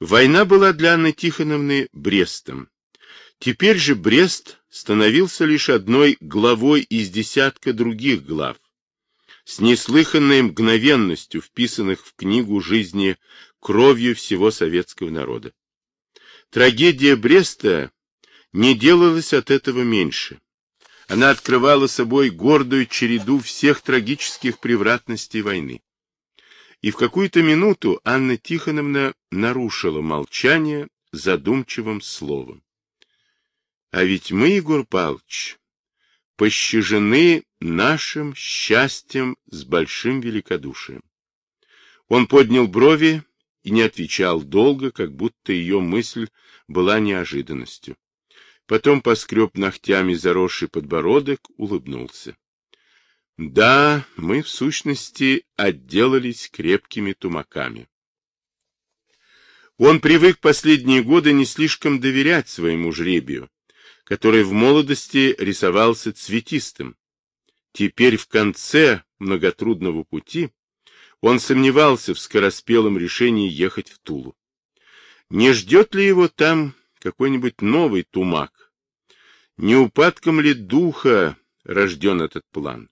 Война была для Анны Тихоновны Брестом. Теперь же Брест становился лишь одной главой из десятка других глав, с неслыханной мгновенностью вписанных в книгу жизни кровью всего советского народа. Трагедия Бреста не делалась от этого меньше. Она открывала собой гордую череду всех трагических превратностей войны. И в какую-то минуту Анна Тихоновна нарушила молчание задумчивым словом. А ведь мы, Егор Павлович, пощажены нашим счастьем с большим великодушием. Он поднял брови и не отвечал долго, как будто ее мысль была неожиданностью. Потом поскреб ногтями заросший подбородок, улыбнулся. Да, мы в сущности отделались крепкими тумаками. Он привык последние годы не слишком доверять своему жребию, который в молодости рисовался цветистым. Теперь в конце многотрудного пути он сомневался в скороспелом решении ехать в Тулу. Не ждет ли его там какой-нибудь новый тумак? Не упадком ли духа рожден этот план?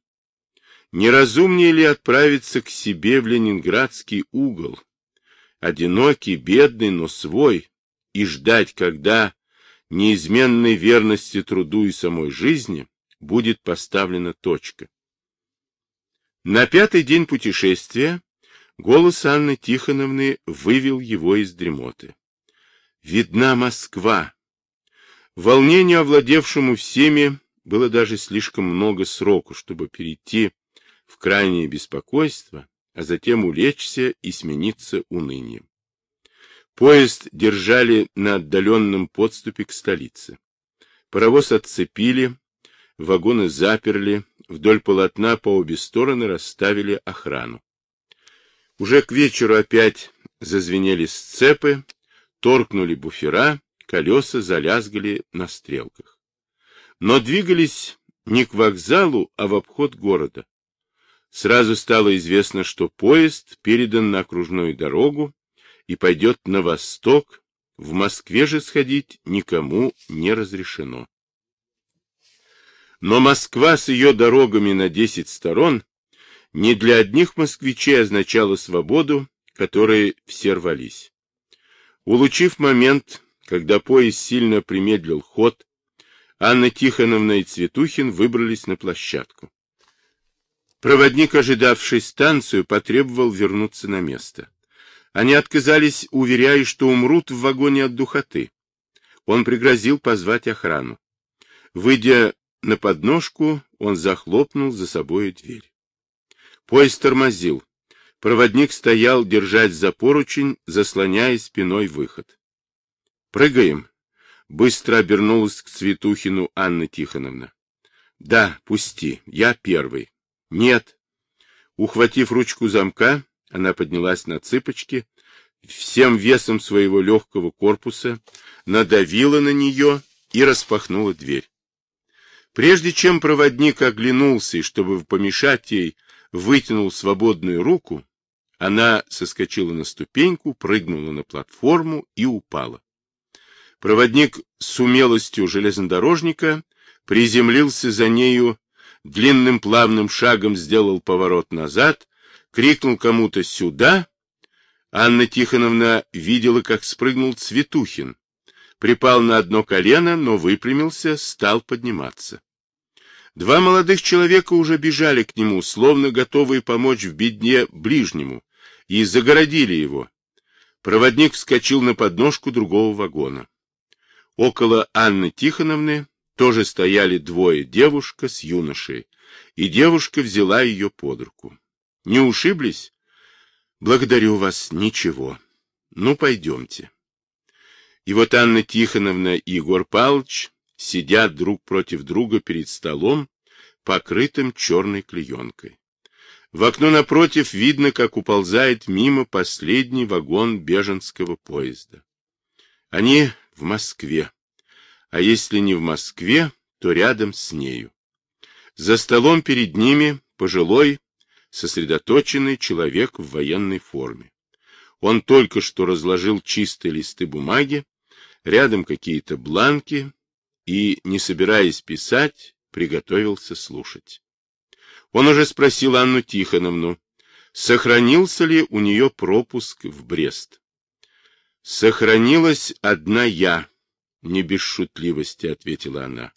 Неразумнее ли отправиться к себе в ленинградский угол, одинокий, бедный, но свой, и ждать, когда неизменной верности труду и самой жизни будет поставлена точка? На пятый день путешествия голос Анны Тихоновны вывел его из дремоты. Видна Москва. Волнению, овладевшему всеми, было даже слишком много сроку, чтобы перейти в крайнее беспокойство, а затем улечься и смениться унынием. Поезд держали на отдаленном подступе к столице. Паровоз отцепили, вагоны заперли, вдоль полотна по обе стороны расставили охрану. Уже к вечеру опять зазвенели сцепы, торкнули буфера, колеса залязгали на стрелках. Но двигались не к вокзалу, а в обход города. Сразу стало известно, что поезд передан на окружную дорогу и пойдет на восток, в Москве же сходить никому не разрешено. Но Москва с ее дорогами на десять сторон не для одних москвичей означала свободу, которой все рвались. Улучив момент, когда поезд сильно примедлил ход, Анна Тихоновна и Цветухин выбрались на площадку. Проводник, ожидавший станцию, потребовал вернуться на место. Они отказались, уверяя, что умрут в вагоне от духоты. Он пригрозил позвать охрану. Выйдя на подножку, он захлопнул за собой дверь. Поезд тормозил. Проводник стоял держать за поручень, заслоняя спиной выход. «Прыгаем!» — быстро обернулась к Цветухину Анна Тихоновна. «Да, пусти, я первый». Нет. Ухватив ручку замка, она поднялась на цыпочки, всем весом своего легкого корпуса надавила на нее и распахнула дверь. Прежде чем проводник оглянулся и, чтобы помешать ей, вытянул свободную руку, она соскочила на ступеньку, прыгнула на платформу и упала. Проводник с умелостью железнодорожника приземлился за нею длинным плавным шагом сделал поворот назад, крикнул кому-то «сюда!». Анна Тихоновна видела, как спрыгнул Цветухин. Припал на одно колено, но выпрямился, стал подниматься. Два молодых человека уже бежали к нему, словно готовые помочь в бедне ближнему, и загородили его. Проводник вскочил на подножку другого вагона. Около Анны Тихоновны тоже стояли двое, девушка с юношей, и девушка взяла ее под руку. Не ушиблись? Благодарю вас, ничего. Ну, пойдемте. И вот Анна Тихоновна и Егор Павлович сидят друг против друга перед столом, покрытым черной клеенкой. В окно напротив видно, как уползает мимо последний вагон беженского поезда. Они в Москве а если не в Москве, то рядом с нею. За столом перед ними пожилой, сосредоточенный человек в военной форме. Он только что разложил чистые листы бумаги, рядом какие-то бланки и, не собираясь писать, приготовился слушать. Он уже спросил Анну Тихоновну, сохранился ли у нее пропуск в Брест. «Сохранилась одна я», — не без шутливости ответила она.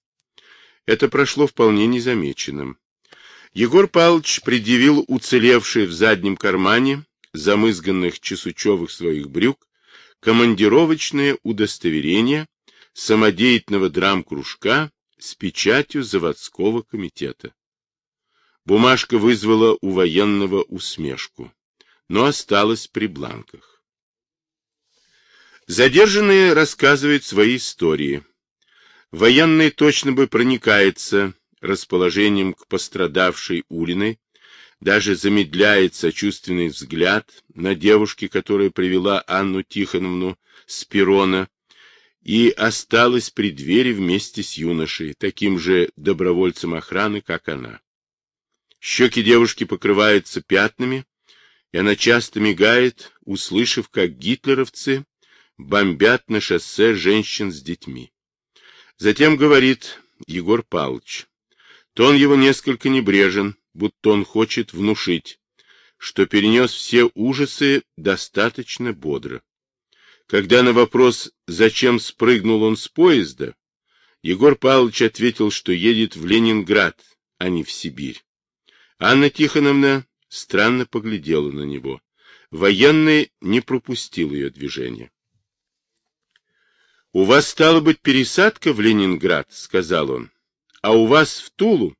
Это прошло вполне незамеченным. Егор Павлович предъявил уцелевшие в заднем кармане замызганных чесучевых своих брюк командировочное удостоверение самодеятельного драм-кружка с печатью заводского комитета. Бумажка вызвала у военного усмешку, но осталась при бланках. Задержанные рассказывают свои истории. Военный точно бы проникается расположением к пострадавшей Улиной, даже замедляет сочувственный взгляд на девушке, которая привела Анну Тихоновну с перона и осталась при двери вместе с юношей, таким же добровольцем охраны, как она. Щеки девушки покрываются пятнами, и она часто мигает, услышав, как гитлеровцы бомбят на шоссе женщин с детьми. Затем говорит Егор Павлович. Тон его несколько небрежен, будто он хочет внушить, что перенес все ужасы достаточно бодро. Когда на вопрос, зачем спрыгнул он с поезда, Егор Павлович ответил, что едет в Ленинград, а не в Сибирь. Анна Тихоновна странно поглядела на него. Военный не пропустил ее движение. — У вас, стала быть, пересадка в Ленинград, — сказал он, — а у вас в Тулу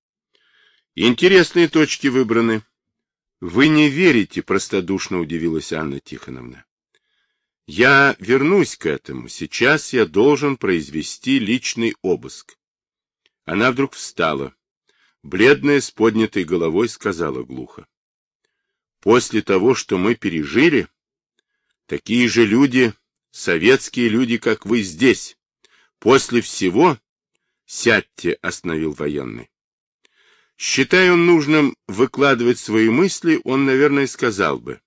Интересные точки выбраны. Вы не верите, простодушно удивилась Анна Тихоновна. Я вернусь к этому. Сейчас я должен произвести личный обыск. Она вдруг встала. Бледная, с поднятой головой, сказала глухо. После того, что мы пережили, такие же люди, советские люди, как вы здесь, после всего... Сядьте, остановил военный. Считая он нужным выкладывать свои мысли, он, наверное, сказал бы,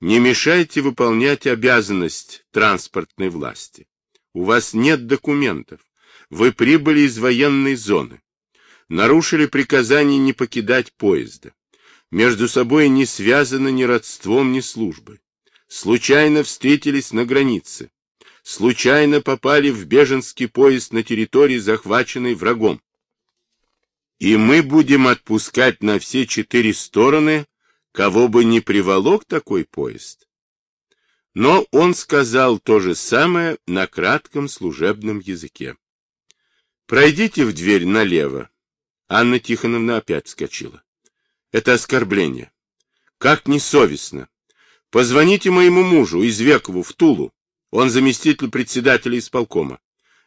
не мешайте выполнять обязанность транспортной власти. У вас нет документов. Вы прибыли из военной зоны. Нарушили приказание не покидать поезда. Между собой не связаны ни родством, ни службой. Случайно встретились на границе. Случайно попали в беженский поезд на территории, захваченной врагом и мы будем отпускать на все четыре стороны, кого бы ни приволок такой поезд. Но он сказал то же самое на кратком служебном языке. «Пройдите в дверь налево». Анна Тихоновна опять вскочила. «Это оскорбление. Как несовестно. Позвоните моему мужу, Извекову, в Тулу. Он заместитель председателя исполкома.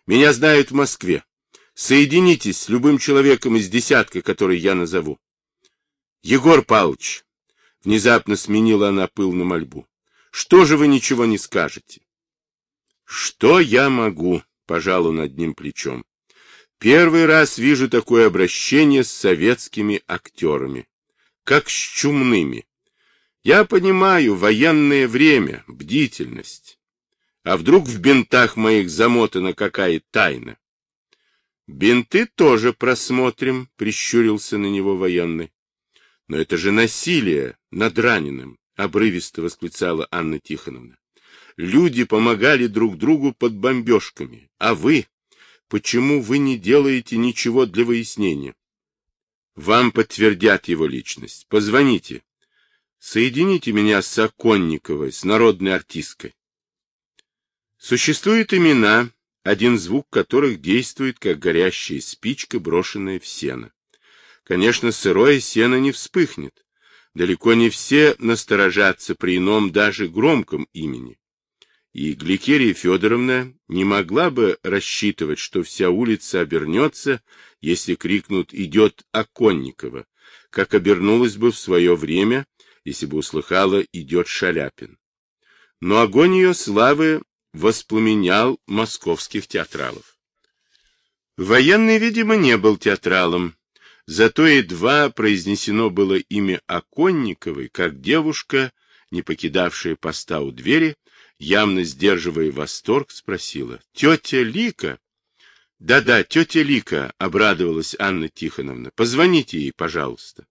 Меня знают в Москве. Соединитесь с любым человеком из десятка, который я назову. Егор Павлович, внезапно сменила она пыл на мольбу, что же вы ничего не скажете? Что я могу, пожал он одним плечом. Первый раз вижу такое обращение с советскими актерами, как с чумными. Я понимаю, военное время, бдительность. А вдруг в бинтах моих замотана какая тайна? Бинты тоже просмотрим, прищурился на него военный. Но это же насилие над раненым, обрывисто восклицала Анна Тихоновна. Люди помогали друг другу под бомбежками, а вы, почему вы не делаете ничего для выяснения? Вам подтвердят его личность. Позвоните. Соедините меня с Оконниковой, с народной артисткой. Существуют имена, один звук которых действует, как горящая спичка, брошенная в сено. Конечно, сырое сено не вспыхнет. Далеко не все насторожатся при ином даже громком имени. И Гликерия Федоровна не могла бы рассчитывать, что вся улица обернется, если крикнут «Идет Оконникова», как обернулась бы в свое время, если бы услыхала «Идет Шаляпин». Но огонь ее славы воспламенял московских театралов. Военный, видимо, не был театралом, зато едва произнесено было имя Оконниковой, как девушка не покидавшая поста у двери, явно сдерживая восторг, спросила. — Тетя Лика? Да — Да-да, тетя Лика, — обрадовалась Анна Тихоновна. — Позвоните ей, пожалуйста.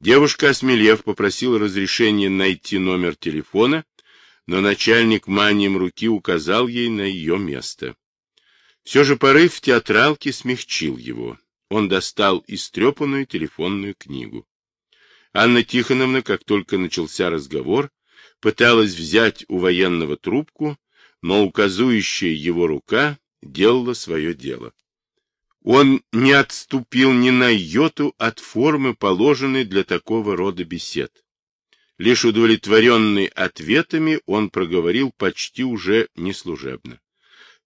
Девушка, осмелев, попросила разрешения найти номер телефона, но начальник манием руки указал ей на ее место. Все же порыв театралки смягчил его. Он достал истрепанную телефонную книгу. Анна Тихоновна, как только начался разговор, пыталась взять у военного трубку, но указующая его рука делала свое дело. Он не отступил ни на йоту от формы, положенной для такого рода бесед. Лишь удовлетворенный ответами, он проговорил почти уже неслужебно.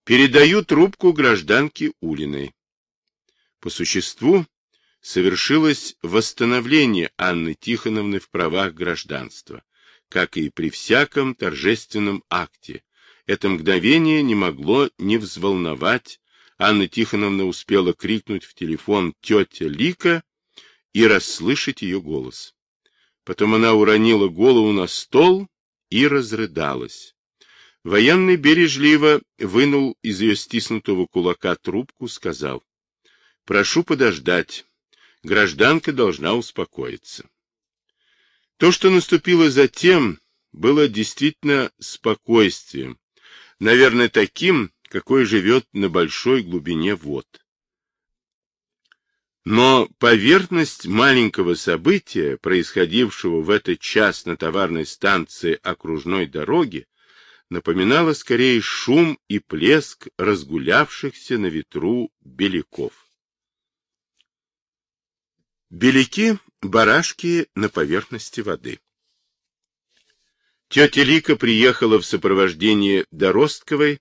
«Передаю трубку гражданке Улиной». По существу совершилось восстановление Анны Тихоновны в правах гражданства, как и при всяком торжественном акте. Это мгновение не могло не взволновать. Анна Тихоновна успела крикнуть в телефон «Тетя Лика» и расслышать ее голос. Потом она уронила голову на стол и разрыдалась. Военный бережливо вынул из ее стиснутого кулака трубку, сказал, «Прошу подождать. Гражданка должна успокоиться». То, что наступило затем, было действительно спокойствием, наверное, таким, какой живет на большой глубине вод. Но поверхность маленького события, происходившего в этот час на товарной станции окружной дороги, напоминала скорее шум и плеск разгулявшихся на ветру беляков. Беляки — барашки на поверхности воды. Тетя Лика приехала в сопровождении Доростковой,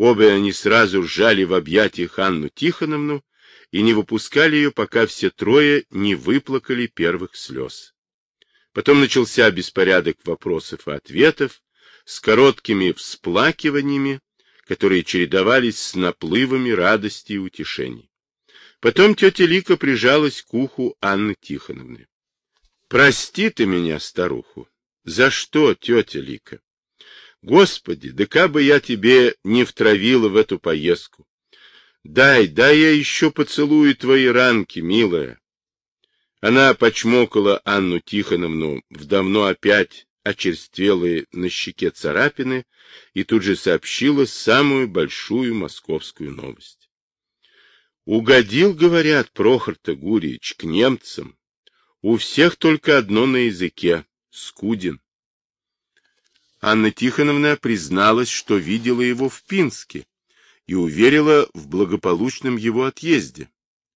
оба они сразу сжали в объятиях Анну Тихоновну, и не выпускали ее, пока все трое не выплакали первых слез. Потом начался беспорядок вопросов и ответов с короткими всплакиваниями, которые чередовались с наплывами радости и утешений. Потом тетя Лика прижалась к уху Анны Тихоновны. — Прости ты меня, старуху. — За что, тетя Лика? — Господи, да как бы я тебе не втравила в эту поездку. Дай, дай я еще поцелую твои ранки, милая. Она почмокала Анну Тихоновну в давно опять очерствелые на щеке царапины и тут же сообщила самую большую московскую новость. Угодил, говорят, Прохор-то Гурьевич, к немцам. У всех только одно на языке — Скудин. Анна Тихоновна призналась, что видела его в Пинске, и уверила в благополучном его отъезде.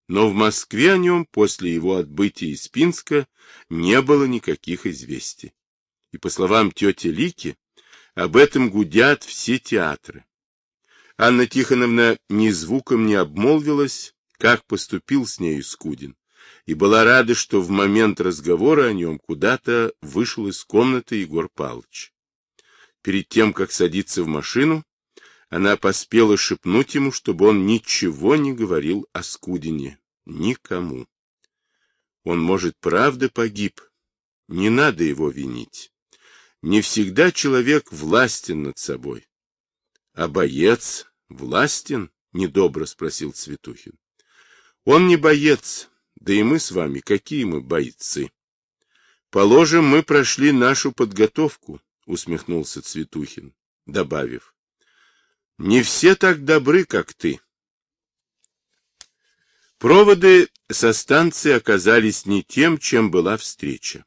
Но в Москве о нем после его отбытия из Пинска не было никаких известий. И, по словам тети Лики, об этом гудят все театры. Анна Тихоновна ни звуком не обмолвилась, как поступил с нею Скудин, и была рада, что в момент разговора о нем куда-то вышел из комнаты Егор Павлович. Перед тем, как садиться в машину, она поспела шепнуть ему, чтобы он ничего не говорил о Скудине. Никому. Он, может, правда погиб. Не надо его винить. Не всегда человек властен над собой. — А боец властен? — недобро спросил Цветухин. — Он не боец, да и мы с вами, какие мы бойцы. — Положим, мы прошли нашу подготовку, — усмехнулся Цветухин, добавив. Не все так добры, как ты. Проводы со станции оказались не тем, чем была встреча.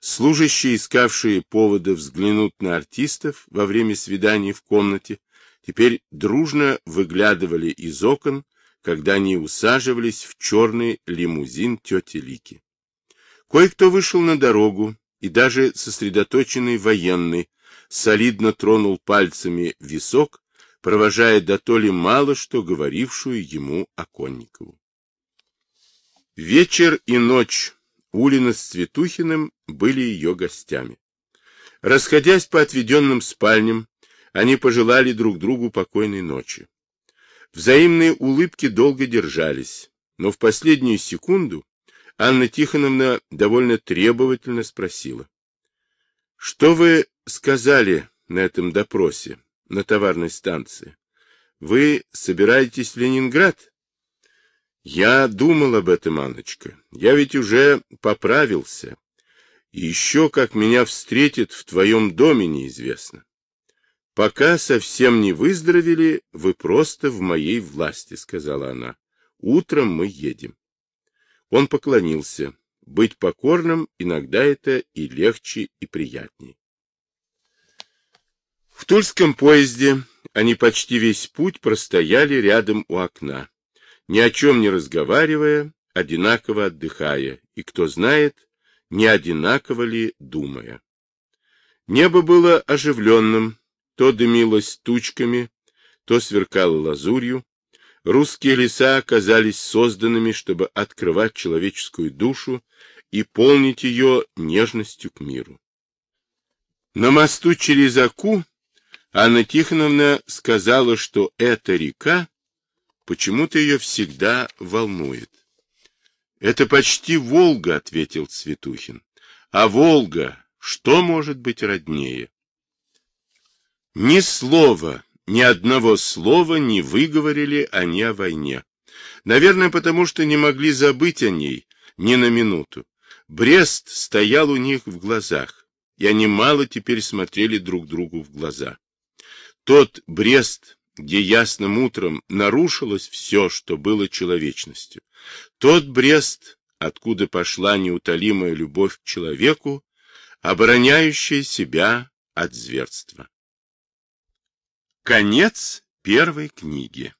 Служащие, искавшие повода взглянуть на артистов во время свидания в комнате, теперь дружно выглядывали из окон, когда они усаживались в черный лимузин тети Лики. Кое-кто вышел на дорогу, и даже сосредоточенный военный солидно тронул пальцами висок, провожая до то ли мало что говорившую ему Оконникову. Вечер и ночь Улина с Цветухиным были ее гостями. Расходясь по отведенным спальням, они пожелали друг другу покойной ночи. Взаимные улыбки долго держались, но в последнюю секунду Анна Тихоновна довольно требовательно спросила. Что вы сказали на этом допросе, на товарной станции? Вы собираетесь в Ленинград? Я думал об этом, Анночка. Я ведь уже поправился. И еще как меня встретят в твоем доме, неизвестно. Пока совсем не выздоровели, вы просто в моей власти, сказала она. Утром мы едем. Он поклонился. Быть покорным иногда это и легче, и приятней. В Тульском поезде они почти весь путь простояли рядом у окна ни о чем не разговаривая, одинаково отдыхая, и, кто знает, не одинаково ли думая. Небо было оживленным, то дымилось тучками, то сверкало лазурью. Русские леса оказались созданными, чтобы открывать человеческую душу и полнить ее нежностью к миру. На мосту через Аку Анна Тихоновна сказала, что эта река Почему-то ее всегда волнует. Это почти Волга, ответил Цветухин. А Волга, что может быть роднее? Ни слова, ни одного слова не выговорили они о войне. Наверное, потому что не могли забыть о ней ни на минуту. Брест стоял у них в глазах, и они мало теперь смотрели друг другу в глаза. Тот Брест, где ясным утром нарушилось все, что было человечностью. Тот Брест, откуда пошла неутолимая любовь к человеку, обороняющая себя от зверства. Конец первой книги